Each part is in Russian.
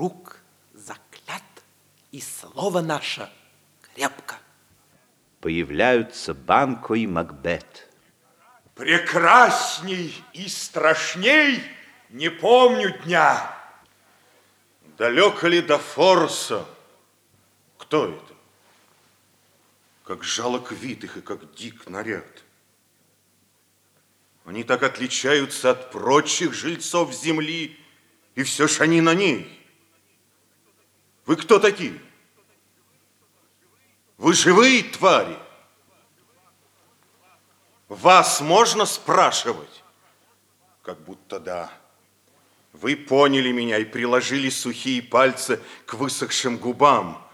круг заклят, и слово наше крепко. Появляются Банко и Макбет. Прекрасней и страшней не помню дня. Далеко ли до Форса? Кто это? Как жалок вид их и как дик наряд. Они так отличаются от прочих жильцов земли, и все ж они на ней. Вы кто такие? Вы живые твари? Вас можно спрашивать? Как будто да. Вы поняли меня и приложили сухие пальцы к высохшим губам.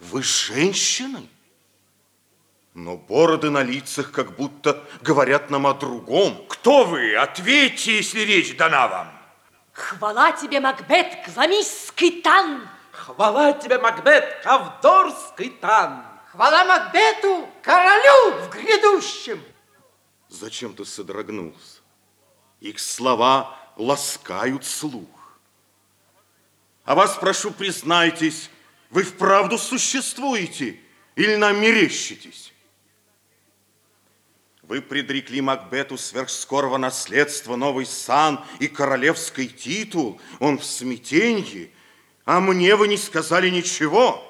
Вы женщины? Но бороды на лицах как будто говорят нам о другом. Кто вы? Ответьте, если речь дана вам. Хвала тебе, Макбет, гламистский тан! Хвала тебе, Макбет, ковдорский тан! Хвала Макбету, королю в грядущем! Зачем ты содрогнулся? Их слова ласкают слух. А вас прошу, признайтесь, вы вправду существуете или нам мерещитесь? Вы предрекли Макбету сверхскорого наследства, новый сан и королевский титул. Он в смятенье, а мне вы не сказали ничего.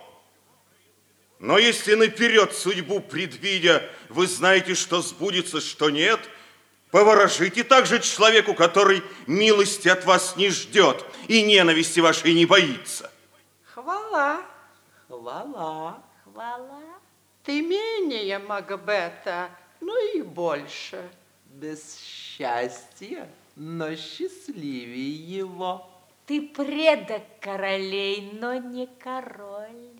Но если наперед судьбу предвидя, вы знаете, что сбудется, что нет, поворожите также человеку, который милости от вас не ждет и ненависти вашей не боится. Хвала, Хвала. Хвала. ты менее Макбета, ну и больше. Без счастья, но счастливее его. Ты предок королей, но не король.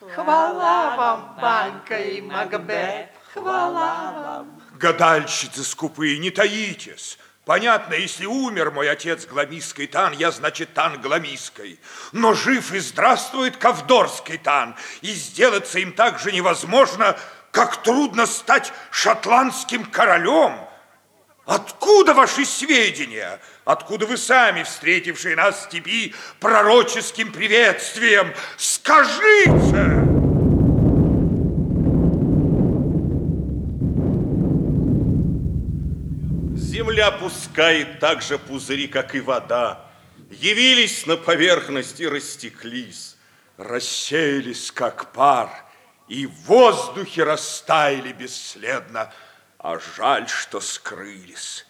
Хвала вам, Банка и Макбет, хвала вам. Гадальщицы скупые, не таитесь. Понятно, если умер мой отец Гламийский Тан, я, значит, Тан Гламийской. Но жив и здравствует Ковдорский Тан, и сделаться им так же невозможно, как трудно стать шотландским королем. Откуда ваши сведения? Откуда вы сами, встретившие нас в степи пророческим приветствием? Скажите! Земля пускает так же пузыри, как и вода. Явились на поверхность и растеклись. рассеялись, как пар, и в воздухе растаяли бесследно, а жаль, что скрылись.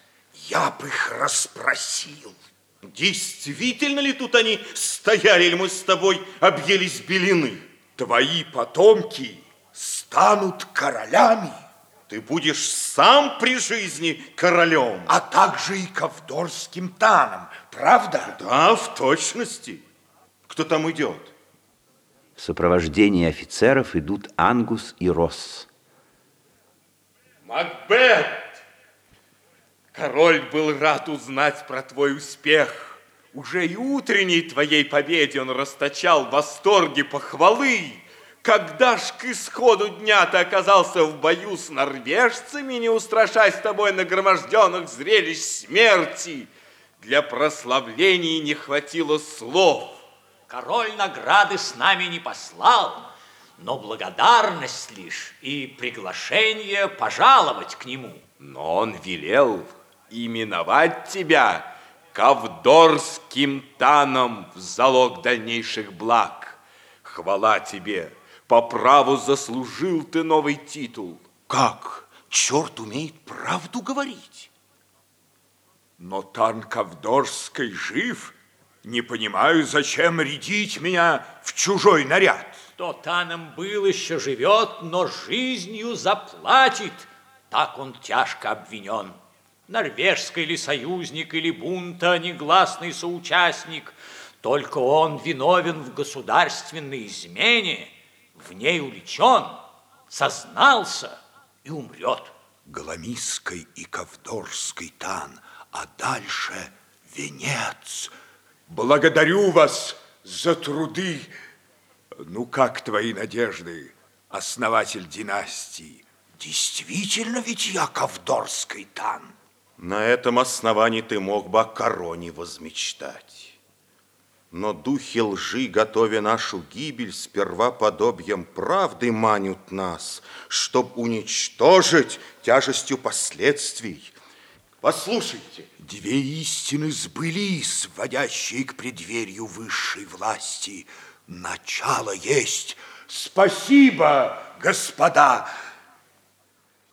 Я бы их расспросил. Действительно ли тут они стояли, или мы с тобой объелись белины? Твои потомки станут королями, Ты будешь сам при жизни королем. а также и ковдорским таном, правда? Да, в точности. Кто там идет? В сопровождении офицеров идут Ангус и Росс. Макбет! Король был рад узнать про твой успех. Уже и утренней твоей победе он расточал в восторге похвалы. Когда ж к исходу дня ты оказался в бою с норвежцами, не устрашаясь тобой нагроможденных зрелищ смерти, для прославлений не хватило слов. Король награды с нами не послал, но благодарность лишь и приглашение пожаловать к нему. Но он велел именовать тебя Ковдорским таном в залог дальнейших благ. Хвала тебе, по праву заслужил ты новый титул. Как? Черт умеет правду говорить. Но Тан Ковдорской жив. Не понимаю, зачем рядить меня в чужой наряд. Кто таном был, еще живет, но жизнью заплатит. Так он тяжко обвинен. Норвежский ли союзник или бунта негласный соучастник, только он виновен в государственной измене, в ней уличен, сознался и умрет. Голомисской и Ковдорской Тан, а дальше венец. Благодарю вас за труды. Ну, как твои надежды, основатель династии? Действительно ведь я Ковдорский Тан? На этом основании ты мог бы о короне возмечтать. Но духи лжи, готовя нашу гибель, сперва подобием правды манют нас, чтоб уничтожить тяжестью последствий. Послушайте, Две истины сбылись, вводящие к преддверию высшей власти. Начало есть. Спасибо, господа,